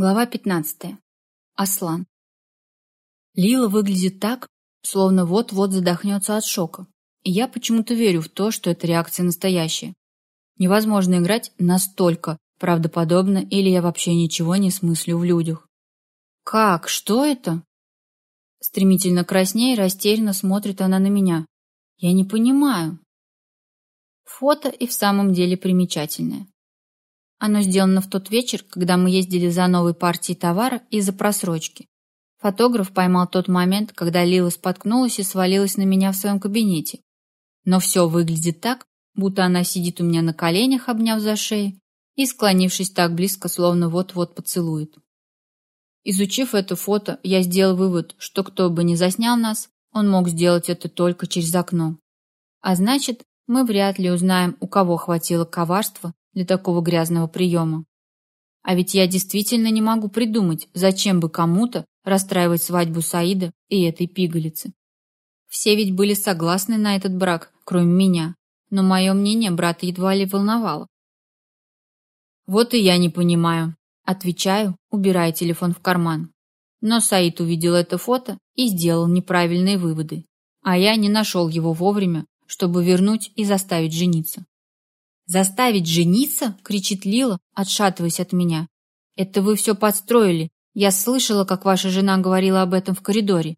Глава 15. Аслан. Лила выглядит так, словно вот-вот задохнется от шока. И я почему-то верю в то, что эта реакция настоящая. Невозможно играть настолько правдоподобно, или я вообще ничего не смыслю в людях. Как? Что это? Стремительно краснея, растерянно смотрит она на меня. Я не понимаю. Фото и в самом деле примечательное. Оно сделано в тот вечер, когда мы ездили за новой партией товара из-за просрочки. Фотограф поймал тот момент, когда Лила споткнулась и свалилась на меня в своем кабинете. Но все выглядит так, будто она сидит у меня на коленях, обняв за шею, и склонившись так близко, словно вот-вот поцелует. Изучив это фото, я сделал вывод, что кто бы ни заснял нас, он мог сделать это только через окно. А значит, мы вряд ли узнаем, у кого хватило коварства для такого грязного приема. А ведь я действительно не могу придумать, зачем бы кому-то расстраивать свадьбу Саида и этой пигалицы. Все ведь были согласны на этот брак, кроме меня, но мое мнение брата едва ли волновало. Вот и я не понимаю. Отвечаю, убирая телефон в карман. Но Саид увидел это фото и сделал неправильные выводы. А я не нашел его вовремя, чтобы вернуть и заставить жениться. «Заставить жениться?» — кричит Лила, отшатываясь от меня. «Это вы все подстроили. Я слышала, как ваша жена говорила об этом в коридоре.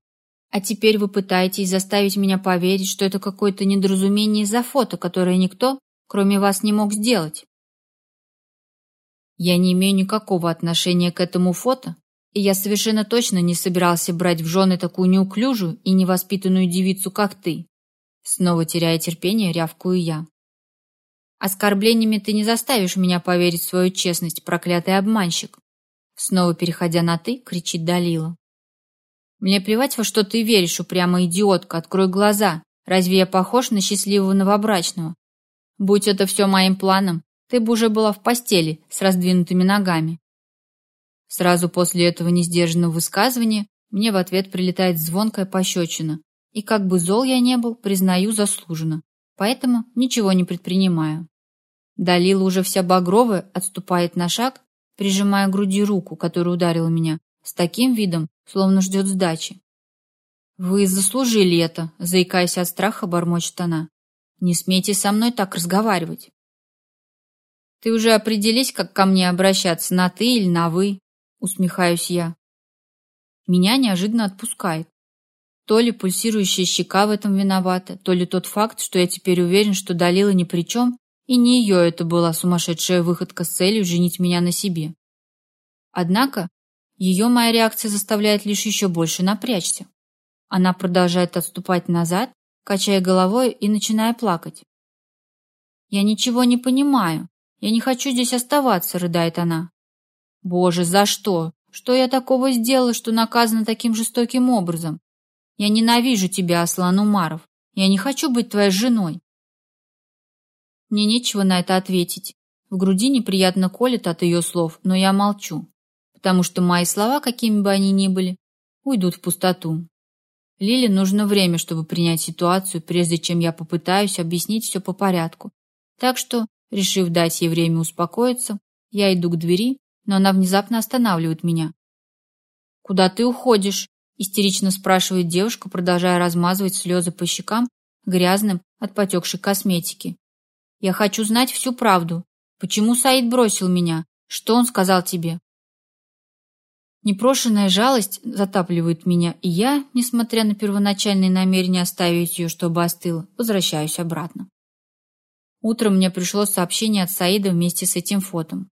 А теперь вы пытаетесь заставить меня поверить, что это какое-то недоразумение из-за фото, которое никто, кроме вас, не мог сделать». Я не имею никакого отношения к этому фото, и я совершенно точно не собирался брать в жены такую неуклюжую и невоспитанную девицу, как ты. Снова теряя терпение, рявкую я. Оскорблениями ты не заставишь меня поверить в свою честность, проклятый обманщик. Снова переходя на «ты», кричит Далила. Мне плевать, во что ты веришь, упрямая идиотка, открой глаза. Разве я похож на счастливого новобрачного? Будь это все моим планом, ты бы уже была в постели с раздвинутыми ногами. Сразу после этого несдержанного высказывания мне в ответ прилетает звонкая пощечина. И как бы зол я не был, признаю заслуженно. Поэтому ничего не предпринимаю. Далила уже вся багровая отступает на шаг, прижимая к груди руку, которая ударила меня, с таким видом, словно ждет сдачи. «Вы заслужили это», — заикаясь от страха, бормочет она. «Не смейте со мной так разговаривать». «Ты уже определись, как ко мне обращаться, на «ты» или на «вы», — усмехаюсь я. Меня неожиданно отпускает. То ли пульсирующая щека в этом виновата, то ли тот факт, что я теперь уверен, что Далила ни при чем, и не ее это была сумасшедшая выходка с целью женить меня на себе. Однако ее моя реакция заставляет лишь еще больше напрячься. Она продолжает отступать назад, качая головой и начиная плакать. «Я ничего не понимаю. Я не хочу здесь оставаться», — рыдает она. «Боже, за что? Что я такого сделала, что наказана таким жестоким образом? Я ненавижу тебя, Аслан Умаров. Я не хочу быть твоей женой. Мне нечего на это ответить. В груди неприятно колет от ее слов, но я молчу, потому что мои слова, какими бы они ни были, уйдут в пустоту. Лиле нужно время, чтобы принять ситуацию, прежде чем я попытаюсь объяснить все по порядку. Так что, решив дать ей время успокоиться, я иду к двери, но она внезапно останавливает меня. «Куда ты уходишь?» – истерично спрашивает девушка, продолжая размазывать слезы по щекам грязным от потекшей косметики. Я хочу знать всю правду. Почему Саид бросил меня? Что он сказал тебе?» Непрошенная жалость затапливает меня, и я, несмотря на первоначальные намерения оставить ее, чтобы остыла, возвращаюсь обратно. Утром мне пришло сообщение от Саида вместе с этим фотом.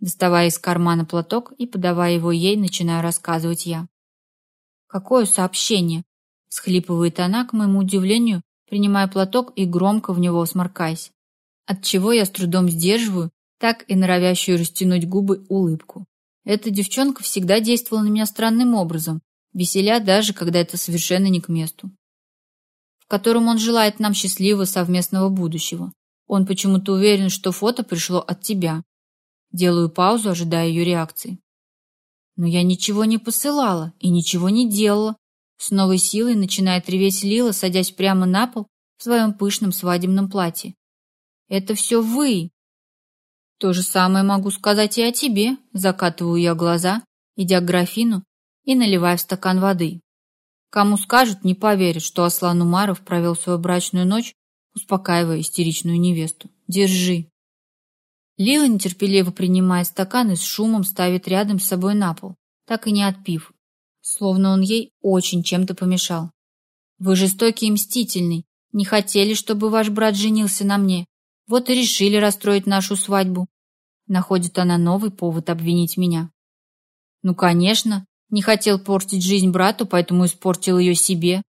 Доставая из кармана платок и подавая его ей, начинаю рассказывать я. «Какое сообщение?» – схлипывает она, к моему удивлению, принимая платок и громко в него сморкаясь от чего я с трудом сдерживаю так и норовящую растянуть губы улыбку. Эта девчонка всегда действовала на меня странным образом, веселя даже, когда это совершенно не к месту. В котором он желает нам счастливого совместного будущего. Он почему-то уверен, что фото пришло от тебя. Делаю паузу, ожидая ее реакции. Но я ничего не посылала и ничего не делала. С новой силой начинает реветь Лила, садясь прямо на пол в своем пышном свадебном платье. Это все вы. То же самое могу сказать и о тебе, закатываю я глаза, идя к графину и наливая в стакан воды. Кому скажут, не поверят, что Аслан Умаров провел свою брачную ночь, успокаивая истеричную невесту. «Держи». Лила нетерпеливо принимая стакан и с шумом ставит рядом с собой на пол, так и не отпив, словно он ей очень чем-то помешал. «Вы жестокий и мстительный, не хотели, чтобы ваш брат женился на мне, вот и решили расстроить нашу свадьбу». Находит она новый повод обвинить меня. «Ну, конечно, не хотел портить жизнь брату, поэтому испортил ее себе.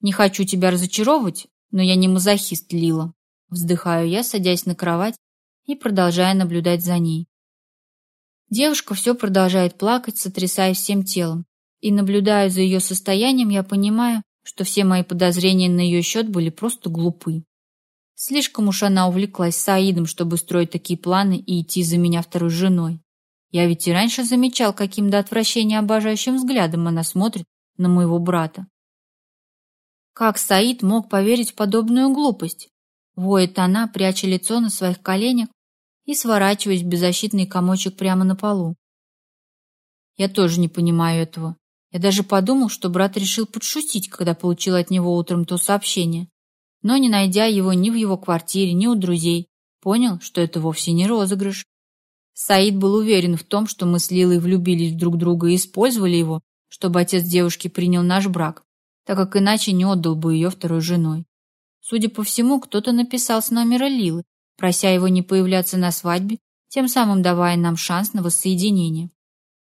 Не хочу тебя разочаровывать, но я не мазохист, Лила. Вздыхаю я, садясь на кровать и продолжая наблюдать за ней. Девушка все продолжает плакать, сотрясая всем телом. И наблюдая за ее состоянием, я понимаю, что все мои подозрения на ее счет были просто глупы. Слишком уж она увлеклась Саидом, чтобы строить такие планы и идти за меня второй женой. Я ведь и раньше замечал, каким до отвращения обожающим взглядом она смотрит на моего брата. Как Саид мог поверить в подобную глупость? Воет она, пряча лицо на своих коленях и сворачиваясь в беззащитный комочек прямо на полу. Я тоже не понимаю этого. Я даже подумал, что брат решил подшутить, когда получил от него утром то сообщение. Но, не найдя его ни в его квартире, ни у друзей, понял, что это вовсе не розыгрыш. Саид был уверен в том, что мы с Лилой влюбились в друг друга и использовали его, чтобы отец девушки принял наш брак, так как иначе не отдал бы ее второй женой. Судя по всему, кто-то написал с номера Лилы, прося его не появляться на свадьбе, тем самым давая нам шанс на воссоединение.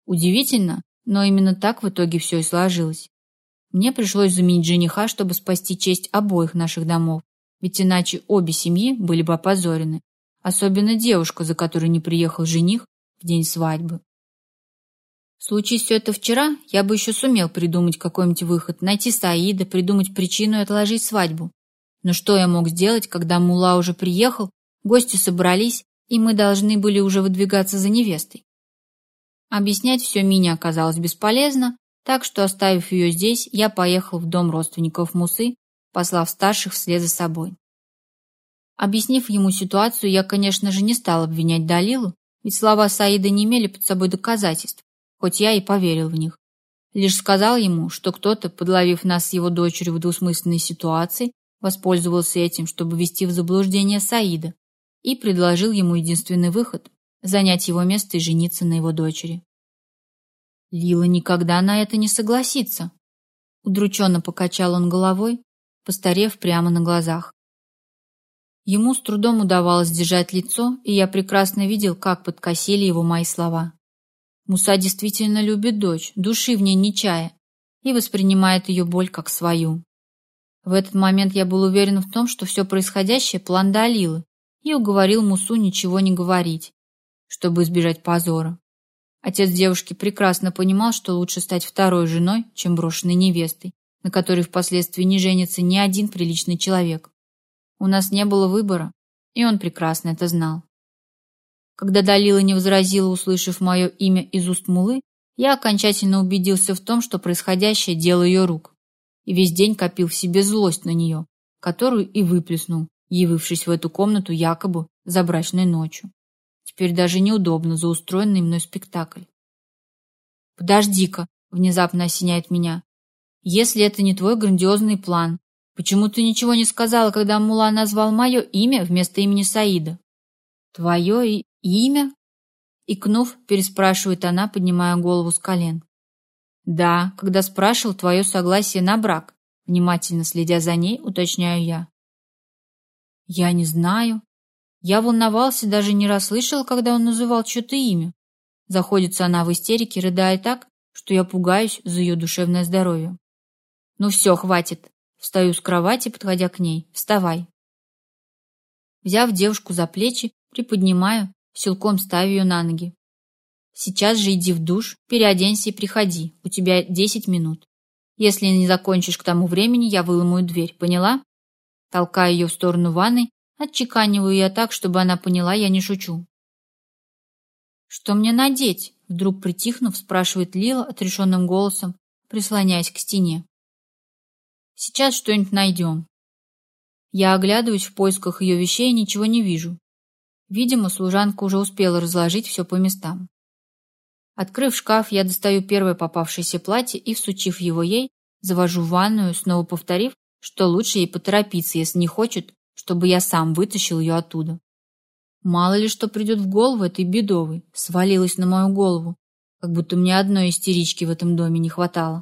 Удивительно, но именно так в итоге все и сложилось. Мне пришлось заменить жениха, чтобы спасти честь обоих наших домов, ведь иначе обе семьи были бы опозорены, особенно девушку, за которой не приехал жених в день свадьбы. Случись все это вчера, я бы еще сумел придумать какой-нибудь выход, найти Саида, придумать причину и отложить свадьбу. Но что я мог сделать, когда Мула уже приехал, гости собрались, и мы должны были уже выдвигаться за невестой? Объяснять все Мине оказалось бесполезно, так что, оставив ее здесь, я поехал в дом родственников Мусы, послав старших вслед за собой. Объяснив ему ситуацию, я, конечно же, не стал обвинять Далилу, ведь слова Саида не имели под собой доказательств, хоть я и поверил в них. Лишь сказал ему, что кто-то, подловив нас с его дочерью в двусмысленной ситуации, воспользовался этим, чтобы ввести в заблуждение Саида, и предложил ему единственный выход – занять его место и жениться на его дочери. Лила никогда на это не согласится. Удрученно покачал он головой, постарев прямо на глазах. Ему с трудом удавалось держать лицо, и я прекрасно видел, как подкосили его мои слова. Муса действительно любит дочь, души в ней не чая, и воспринимает ее боль как свою. В этот момент я был уверен в том, что все происходящее – план Далилы, и уговорил Мусу ничего не говорить, чтобы избежать позора. Отец девушки прекрасно понимал, что лучше стать второй женой, чем брошенной невестой, на которой впоследствии не женится ни один приличный человек. У нас не было выбора, и он прекрасно это знал. Когда Далила не возразила, услышав мое имя из уст Мулы, я окончательно убедился в том, что происходящее – дело ее рук, и весь день копил в себе злость на нее, которую и выплеснул, явившись в эту комнату якобы за брачной ночью. Теперь даже неудобно за устроенный мной спектакль. «Подожди-ка», – внезапно осеняет меня, – «если это не твой грандиозный план, Почему ты ничего не сказала, когда Мула назвал мое имя вместо имени Саида? Твое имя? Икнув, переспрашивает она, поднимая голову с колен. Да, когда спрашивал твое согласие на брак, внимательно следя за ней, уточняю я. Я не знаю. Я волновался, даже не расслышал, когда он называл чье-то имя. Заходится она в истерике, рыдая так, что я пугаюсь за ее душевное здоровье. Ну все, хватит. Встаю с кровати, подходя к ней. Вставай. Взяв девушку за плечи, приподнимаю, силком ставлю ее на ноги. Сейчас же иди в душ, переоденься и приходи. У тебя десять минут. Если не закончишь к тому времени, я выломаю дверь. Поняла? Толкаю ее в сторону ванной, отчеканиваю ее так, чтобы она поняла, я не шучу. «Что мне надеть?» Вдруг притихнув, спрашивает Лила отрешенным голосом, прислоняясь к стене. Сейчас что-нибудь найдем. Я оглядываюсь в поисках ее вещей и ничего не вижу. Видимо, служанка уже успела разложить все по местам. Открыв шкаф, я достаю первое попавшееся платье и, всучив его ей, завожу в ванную, снова повторив, что лучше ей поторопиться, если не хочет, чтобы я сам вытащил ее оттуда. Мало ли что придет в голову этой бедовой, свалилась на мою голову, как будто мне одной истерички в этом доме не хватало.